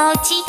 おう。